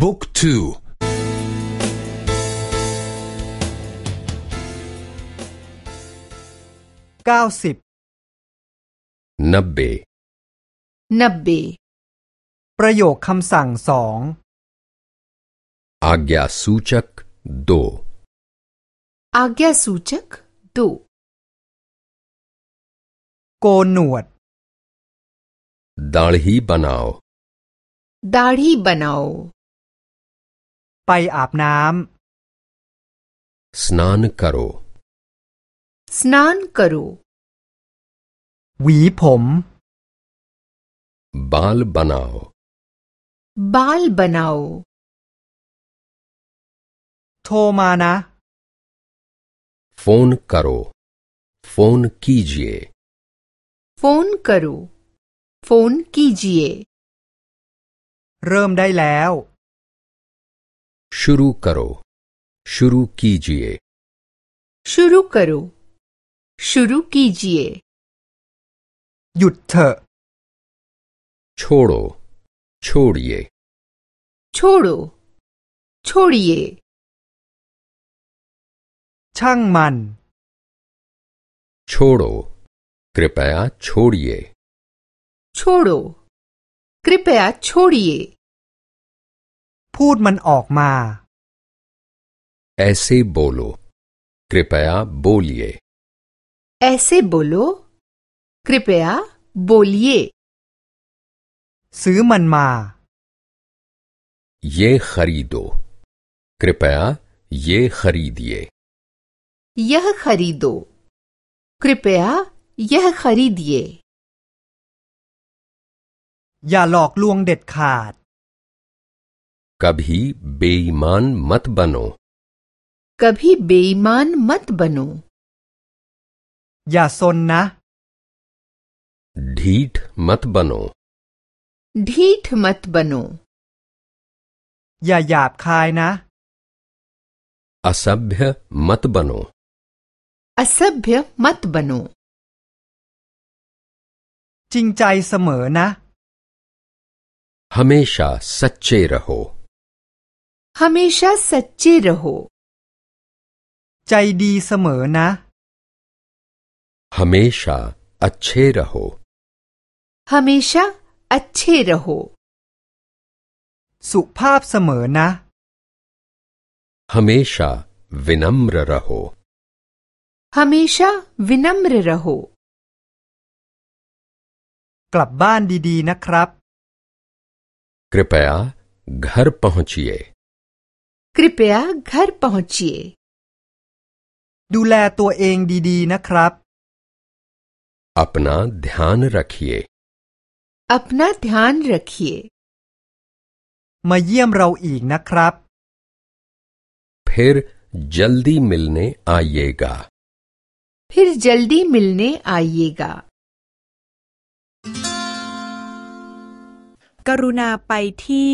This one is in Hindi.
บุ๊กทูเก้าสิบนบเบนบเบประโยคคำสั่งสองอาญาสูชักดูอาญาสูชักโดโกนหนวดดาลฮีบานาวดาลฮีบานาว ไปอาบน้ स्नान करो स्नान करो ำหวีผม बाल बनाओ बाल बनाओ โทรมานะ फोन करो फोन कीजिए फोन करो फोन कीजिए เริ่มได้แล้ว शुरू करो शुरू कीजिए शुरू करो शुरू कीजिए หยุดเถอะ छोड़ो छोड़िए छोड़ो छोड़िए ช่างมัน छोड़ो कृपया छोड़िए छोड़ो कृपया छोड़िए พูดมันออกมา ऐसे बोलो कृपया बोलिए ऐसे बोलो कृपया बोलिए ซื้อมันมา ये खरीदो कृपया ये खरीदिए यह खरीदो कृपया यह खरीदिए อย่าหลอกลวงเด็ดขาด कभी बेईमान मत बनो। कभी बेईमान मत बनो। या सोना ढीठ मत बनो। ढीठ मत बनो। या याप खाए ना असभ्य मत बनो। असभ्य मत बनो। चिंचाई समर ना हमेशा सच्चे रहो। हमेशा सच्चे रहो ใจดีเสมอนะ हमेशा अच्छे रहो हमेशा अच्छे रहो สุภาพเสมอนะ हमेशा विनम्र रहो हमेशा विनम्र रहो กลับบ้านดีๆนะครับ कृपया घर पहुंचिए कृपया घर पहुंचिए ดูแลตัวเองดีๆนะครับ अपना ध्यान रखिए अपना ध्यान रखिए มาเยี่ยมเราอีกนะครับ फिर जल्दी मिलने आइएगा फिर जल्दी मिलने आइएगा กรุณาไปที่